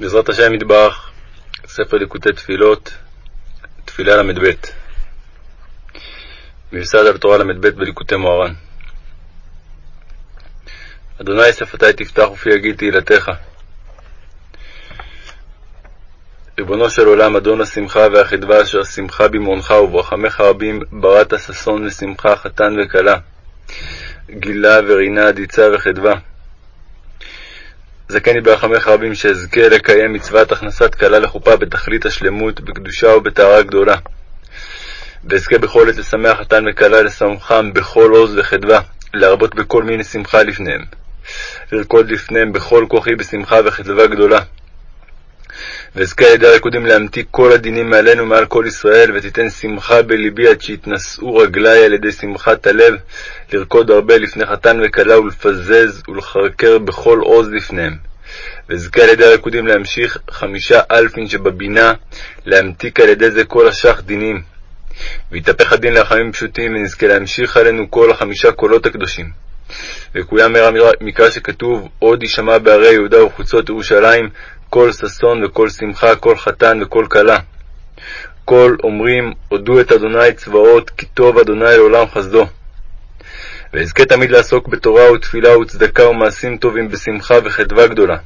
בעזרת השם יתברך, ספר ליקוטי תפילות, תפילה ל"ב. מיוסד על תורה ל"ב בליקוטי מוהר"ן. אדוני שפתי תפתח ופי יגיד תהילתך. ריבונו של עולם, אדון השמחה והחדווה, אשר שמחה במעונך וברחמך רבים, בראת ששון ושמחה, חתן וכלה, גילה ורינה, עדיצה וחדווה. זכני ברחמך רבים שאזכה לקיים מצוות הכנסת כלה לחופה בתכלית השלמות, בקדושה ובטהרה גדולה. ואזכה בכל עת לשמח חתן וכלה, לשמחם בכל עוז וחדווה, להרבות בכל מיני שמחה לפניהם. לרקוד לפניהם בכל כוחי בשמחה וחדווה גדולה. ואזכה על ידי הריקודים להמתיק כל הדינים מעלינו מעל כל ישראל, ותיתן שמחה בלבי עד שיתנשאו רגלי על ידי שמחת הלב, לרקוד הרבה לפני חתן וכלה ולפזז ולחרקר בכל עוז לפניהם. ואזכה על ידי הריקודים להמשיך חמישה אלפין שבבינה, להמתיק על ידי זה כל השח דינים. ויתהפך הדין לחמים פשוטים, ונזכה להמשיך עלינו כל החמישה קולות הקדושים. וקוים מהר המקרא שכתוב, עוד יישמע בערי יהודה וחוצות ירושלים, כל ששון וכל שמחה, כל חתן וכל כלה. כל אומרים, הודו את אדוני צבאות, כי טוב אדוני לעולם חסדו. ואזכה תמיד לעסוק בתורה ותפילה וצדקה ומעשים טובים בשמחה וחדווה גדולה.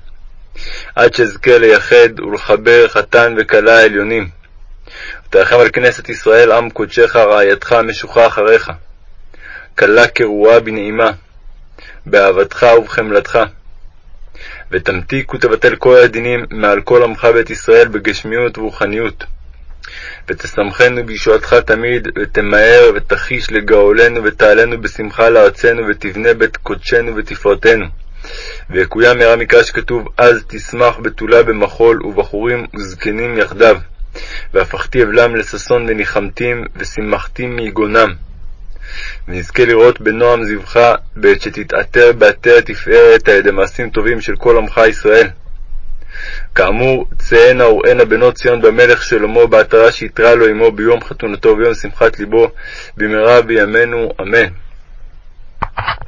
עד שאזכה לייחד ולחבר חתן וכלה עליונים. ותרחם על כנסת ישראל, עם קודשך, רעייתך המשוחה אחריך. כלה כרועה בנעימה, באהבתך ובחמלתך. ותמתיק ותבטל כל הדינים מעל כל עמך בית ישראל בגשמיות ורוחניות. ותשמחנו בישועתך תמיד, ותמהר ותחיש לגאולנו ותעלנו בשמחה לארצנו, ותבנה בית קודשנו ותפארתנו. ויקוים מהרה מקרא שכתוב, אז תשמח בתולה במחול, ובחורים וזקנים יחדיו. והפכתי אבלם לששון וניחמתים, ושימחתים מיגונם. ונזכה לראות בנועם זבחה, בעת שתתעטר בעטרת תפארת על ידי מעשים טובים של כל עמך ישראל. כאמור, צאנה וראנה בנות ציון במלך שלמה בעטרה שיתרה לו עמו ביום חתונתו וביום שמחת ליבו, במהרה בימינו, אמן.